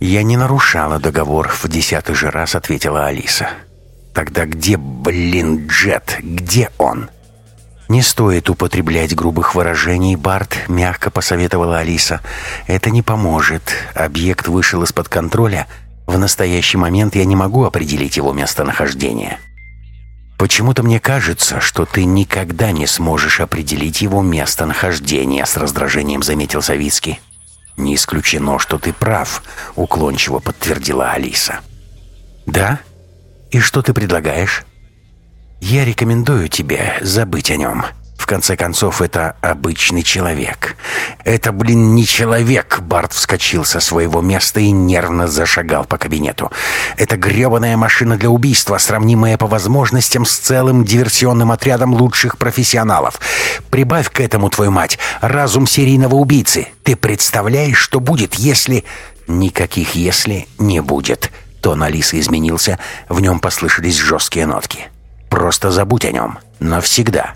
«Я не нарушала договор», — в десятый же раз ответила Алиса. «Тогда где, блин, Джет? Где он?» «Не стоит употреблять грубых выражений, Барт», — мягко посоветовала Алиса. «Это не поможет. Объект вышел из-под контроля. В настоящий момент я не могу определить его местонахождение». «Почему-то мне кажется, что ты никогда не сможешь определить его местонахождение», — с раздражением заметил Савицкий. «Не исключено, что ты прав», — уклончиво подтвердила Алиса. «Да? И что ты предлагаешь?» «Я рекомендую тебе забыть о нем. В конце концов, это обычный человек. Это, блин, не человек!» Барт вскочил со своего места и нервно зашагал по кабинету. «Это гребаная машина для убийства, сравнимая по возможностям с целым диверсионным отрядом лучших профессионалов. Прибавь к этому, твою мать, разум серийного убийцы. Ты представляешь, что будет, если...» «Никаких «если» не будет». Тон Алисы изменился, в нем послышались жесткие нотки. «Просто забудь о нем. Навсегда».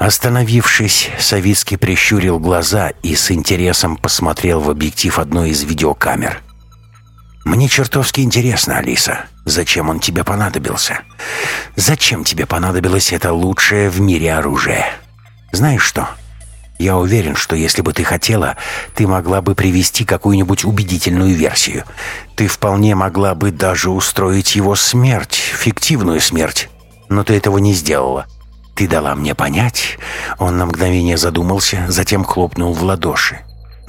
Остановившись, Савицкий прищурил глаза и с интересом посмотрел в объектив одной из видеокамер. «Мне чертовски интересно, Алиса, зачем он тебе понадобился? Зачем тебе понадобилось это лучшее в мире оружие? Знаешь что? Я уверен, что если бы ты хотела, ты могла бы привести какую-нибудь убедительную версию. Ты вполне могла бы даже устроить его смерть, фиктивную смерть. Но ты этого не сделала». «Ты дала мне понять?» Он на мгновение задумался, затем хлопнул в ладоши.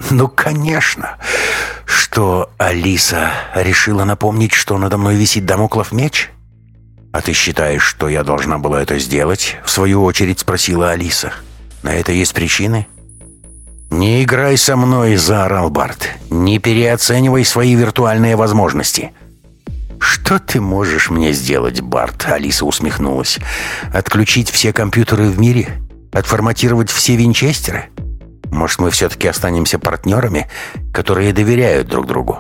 «Ну, конечно! Что, Алиса решила напомнить, что надо мной висит домоклов меч?» «А ты считаешь, что я должна была это сделать?» В свою очередь спросила Алиса. «На это есть причины?» «Не играй со мной!» – заорал Барт. «Не переоценивай свои виртуальные возможности!» «Что ты можешь мне сделать, Барт?» Алиса усмехнулась. «Отключить все компьютеры в мире? Отформатировать все винчестеры? Может, мы все-таки останемся партнерами, которые доверяют друг другу?»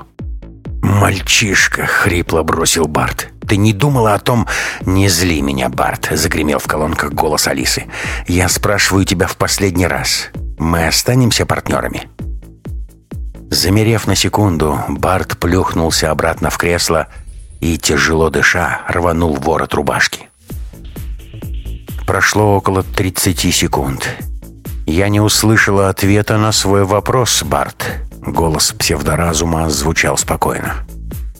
«Мальчишка!» — хрипло бросил Барт. «Ты не думала о том...» «Не зли меня, Барт!» — загремел в колонках голос Алисы. «Я спрашиваю тебя в последний раз. Мы останемся партнерами?» Замерев на секунду, Барт плюхнулся обратно в кресло и, тяжело дыша, рванул ворот рубашки. Прошло около 30 секунд. Я не услышала ответа на свой вопрос, Барт. Голос псевдоразума звучал спокойно.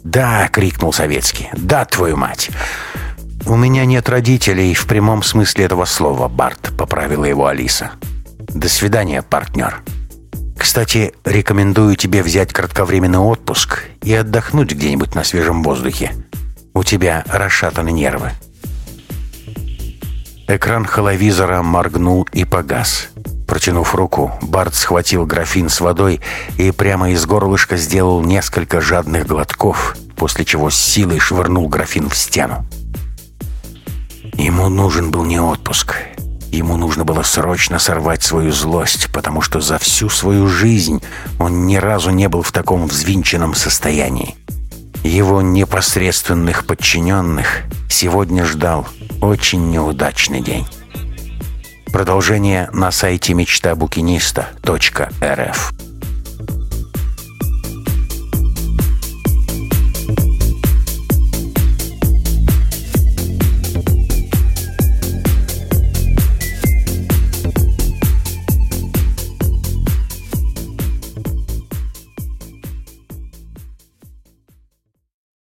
«Да!» — крикнул Советский. «Да, твою мать!» «У меня нет родителей в прямом смысле этого слова, Барт», — поправила его Алиса. «До свидания, партнер». Кстати, рекомендую тебе взять кратковременный отпуск и отдохнуть где-нибудь на свежем воздухе. У тебя расшатаны нервы. Экран холовизора моргнул и погас. Протянув руку, Барт схватил графин с водой и прямо из горлышка сделал несколько жадных глотков, после чего с силой швырнул графин в стену. Ему нужен был не отпуск, Ему нужно было срочно сорвать свою злость, потому что за всю свою жизнь он ни разу не был в таком взвинченном состоянии. Его непосредственных подчиненных сегодня ждал очень неудачный день. Продолжение на сайте мечтабукиниста.рф